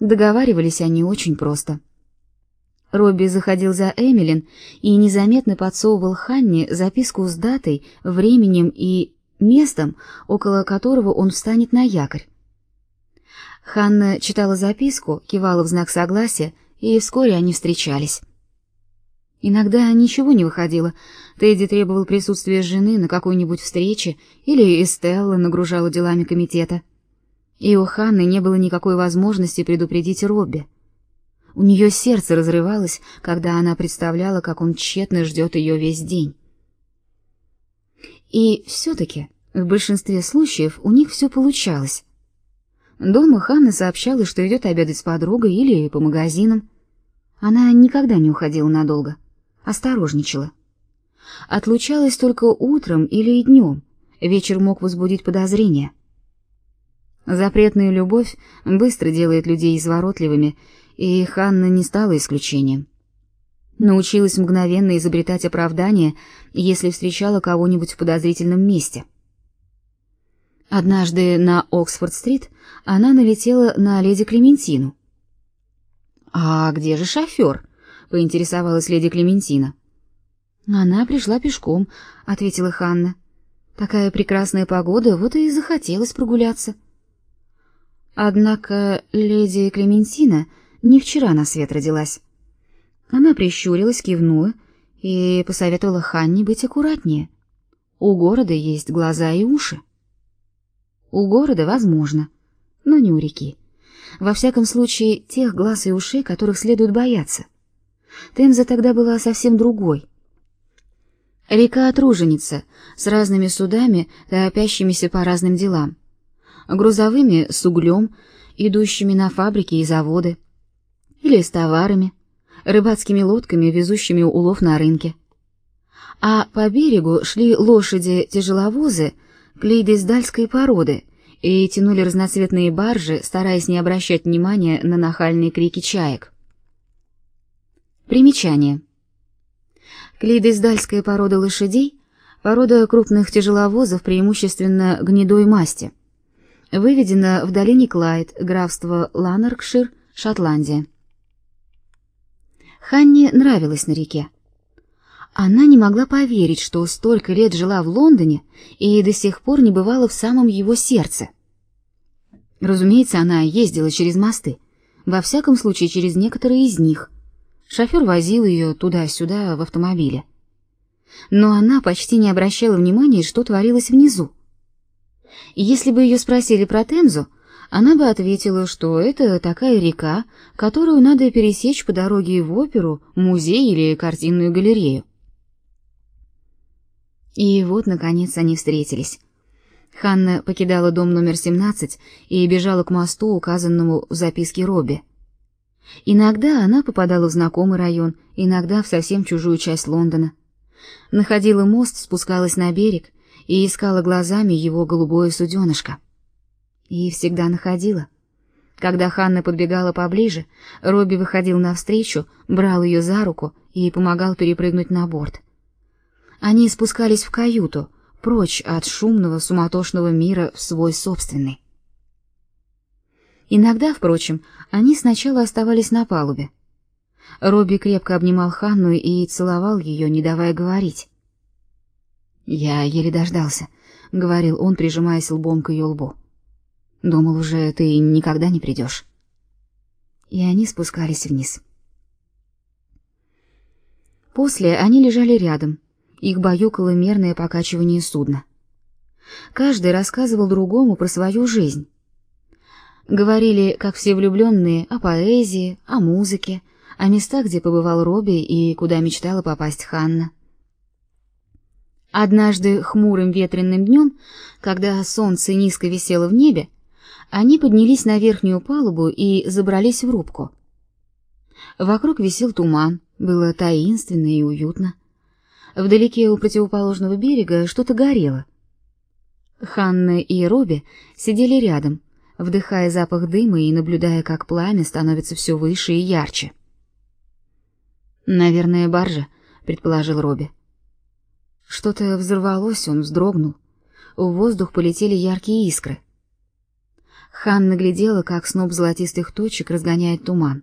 Договаривались они очень просто. Робби заходил за Эмилин и незаметно подсовывал Ханне записку с датой, временем и местом, около которого он встанет на якорь. Ханна читала записку, кивала в знак согласия, и вскоре они встречались. Иногда ничего не выходило. Тедди требовал присутствия жены на какой-нибудь встрече, или Эстелла нагружала делами комитета. И у Ханны не было никакой возможности предупредить Робби. У нее сердце разрывалось, когда она представляла, как он тщетно ждет ее весь день. И все-таки в большинстве случаев у них все получалось. Дома Ханна сообщала, что идет обедать с подругой или по магазинам. Она никогда не уходила надолго, осторожничала. Отлучалась только утром или днем, вечер мог возбудить подозрения. Запретная любовь быстро делает людей изворотливыми, и Ханна не стала исключением. Научилась мгновенно изобретать оправдания, если встречала кого-нибудь в подозрительном месте — Однажды на Оксфорд-стрит она налетела на леди Клементину. «А где же шофер?» — поинтересовалась леди Клементина. «Она пришла пешком», — ответила Ханна. «Такая прекрасная погода, вот и захотелось прогуляться». Однако леди Клементина не вчера на свет родилась. Она прищурилась, кивнула и посоветовала Ханне быть аккуратнее. У города есть глаза и уши. У города возможно, но не у реки. Во всяком случае, тех глаз и ушей, которых следует бояться. Темза тогда была совсем другой. Река Отруженица с разными судами, торопящимися по разным делам. Грузовыми с углем, идущими на фабрики и заводы. Или с товарами, рыбацкими лодками, везущими улов на рынке. А по берегу шли лошади-тяжеловозы, клейдесдальской породы и тянули разноцветные баржи, стараясь не обращать внимания на нахальные крики чаек. Примечание. Клейдесдальская порода лошадей — порода крупных тяжеловозов, преимущественно гнедой масти. Выведена в долине Клайд, графство Ланаркшир, Шотландия. Ханне нравилось на реке. Она не могла поверить, что столько лет жила в Лондоне и до сих пор не бывала в самом его сердце. Разумеется, она ездила через мосты, во всяком случае через некоторые из них. Шофер возил ее туда-сюда в автомобиле. Но она почти не обращала внимания, что творилось внизу. И если бы ее спросили про Темзу, она бы ответила, что это такая река, которую надо пересечь по дороге в оперу, музей или картинную галерею. И вот, наконец, они встретились. Ханна покидала дом номер 17 и бежала к мосту, указанному в записке Робби. Иногда она попадала в знакомый район, иногда в совсем чужую часть Лондона. Находила мост, спускалась на берег и искала глазами его голубое суденышко. И всегда находила. Когда Ханна подбегала поближе, Робби выходил навстречу, брал ее за руку и помогал перепрыгнуть на борт. Они спускались в каюту, прочь от шумного, суматошного мира в свой собственный. Иногда, впрочем, они сначала оставались на палубе. Робби крепко обнимал Ханну и целовал ее, не давая говорить. «Я еле дождался», — говорил он, прижимаясь лбом к ее лбу. «Думал уже, ты никогда не придешь». И они спускались вниз. После они лежали рядом, их баюкало мерное покачивание судна. Каждый рассказывал другому про свою жизнь. Говорили, как все влюбленные, о поэзии, о музыке, о местах, где побывал Робби и куда мечтала попасть Ханна. Однажды хмурым ветреным днем, когда солнце низко висело в небе, они поднялись на верхнюю палубу и забрались в рубку. Вокруг висел туман, было таинственно и уютно. Вдалеке у противоположного берега что-то горело. Ханна и Робби сидели рядом, вдыхая запах дыма и наблюдая, как пламя становится все выше и ярче. «Наверное, баржа», — предположил Робби. Что-то взорвалось, он вздрогнул. В воздух полетели яркие искры. Ханна глядела, как сноп золотистых точек разгоняет туман.